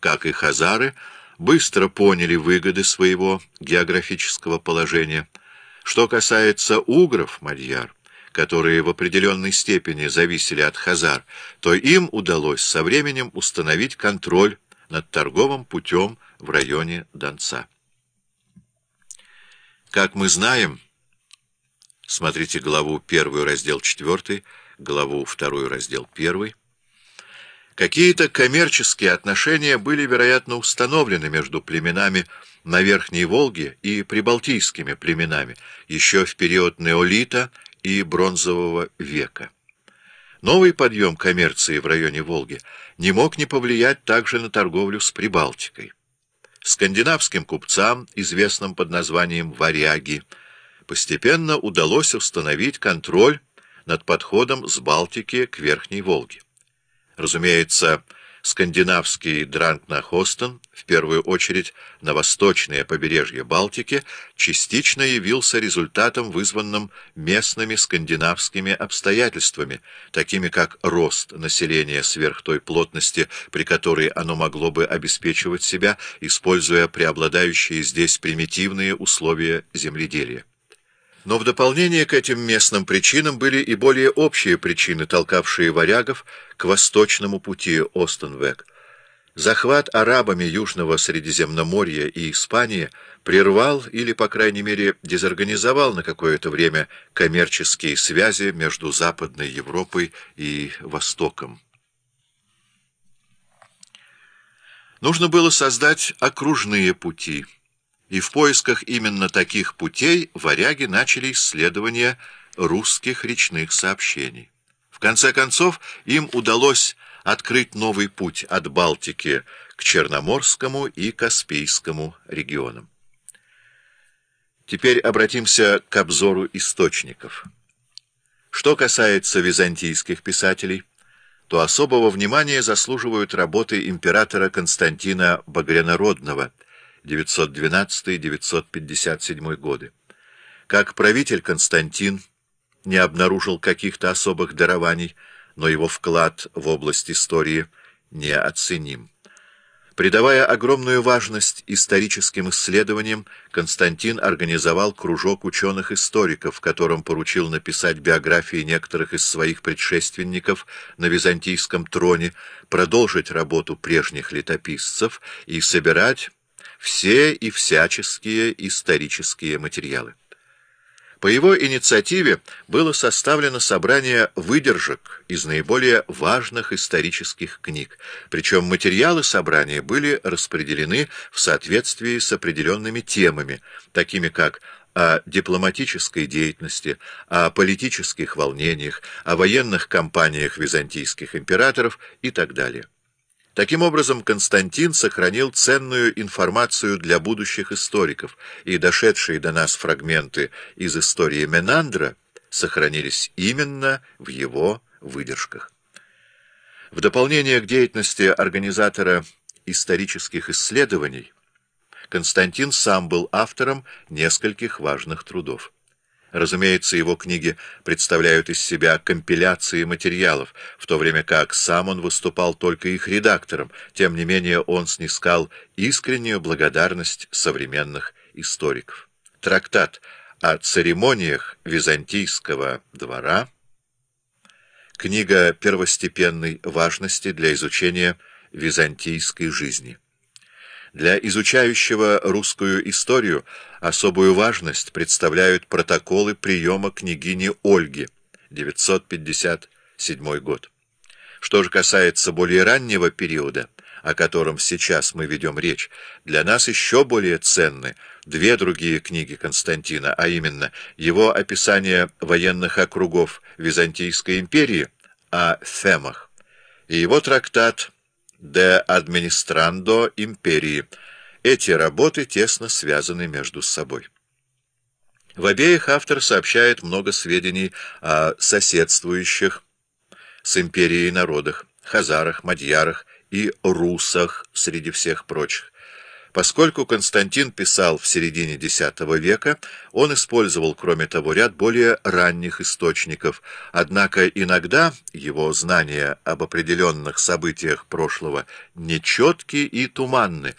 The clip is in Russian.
как и хазары, быстро поняли выгоды своего географического положения. Что касается угров, мадьяр, которые в определенной степени зависели от хазар, то им удалось со временем установить контроль над торговым путем в районе Донца. Как мы знаем, смотрите главу 1, раздел 4, главу 2, раздел 1, какие-то коммерческие отношения были, вероятно, установлены между племенами на Верхней Волге и прибалтийскими племенами еще в период неолита и бронзового века. Новый подъем коммерции в районе Волги не мог не повлиять также на торговлю с Прибалтикой. Скандинавским купцам, известным под названием «варяги», постепенно удалось установить контроль над подходом с Балтики к Верхней Волге. Разумеется, скандинавский Дранкнахостен, в первую очередь на восточное побережье Балтики, частично явился результатом, вызванным местными скандинавскими обстоятельствами, такими как рост населения сверх той плотности, при которой оно могло бы обеспечивать себя, используя преобладающие здесь примитивные условия земледелия. Но в дополнение к этим местным причинам были и более общие причины, толкавшие варягов к восточному пути Остенвек. Захват арабами Южного Средиземноморья и Испании прервал или, по крайней мере, дезорганизовал на какое-то время коммерческие связи между Западной Европой и Востоком. Нужно было создать окружные пути – и в поисках именно таких путей варяги начали исследование русских речных сообщений. В конце концов, им удалось открыть новый путь от Балтики к Черноморскому и Каспийскому регионам. Теперь обратимся к обзору источников. Что касается византийских писателей, то особого внимания заслуживают работы императора Константина Багрянородного – 912-957 годы. Как правитель Константин не обнаружил каких-то особых дарований, но его вклад в область истории неоценим. Придавая огромную важность историческим исследованиям, Константин организовал кружок ученых-историков, которым поручил написать биографии некоторых из своих предшественников на византийском троне, продолжить работу прежних летописцев и собирать все и всяческие исторические материалы. По его инициативе было составлено собрание выдержек из наиболее важных исторических книг, причем материалы собрания были распределены в соответствии с определенными темами, такими как о дипломатической деятельности, о политических волнениях, о военных кампаниях византийских императоров и так далее. Таким образом, Константин сохранил ценную информацию для будущих историков, и дошедшие до нас фрагменты из истории Менандра сохранились именно в его выдержках. В дополнение к деятельности организатора исторических исследований, Константин сам был автором нескольких важных трудов. Разумеется, его книги представляют из себя компиляции материалов, в то время как сам он выступал только их редактором, тем не менее он снискал искреннюю благодарность современных историков. Трактат о церемониях византийского двора, книга первостепенной важности для изучения византийской жизни. Для изучающего русскую историю особую важность представляют протоколы приема княгини Ольги, 957 год. Что же касается более раннего периода, о котором сейчас мы ведем речь, для нас еще более ценны две другие книги Константина, а именно его описание военных округов Византийской империи о Фемах и его трактат «De Administrando Imperii». Эти работы тесно связаны между собой. В обеих автор сообщает много сведений о соседствующих с империей народах, хазарах, мадьярах и русах среди всех прочих. Поскольку Константин писал в середине X века, он использовал, кроме того, ряд более ранних источников, однако иногда его знания об определенных событиях прошлого нечетки и туманны,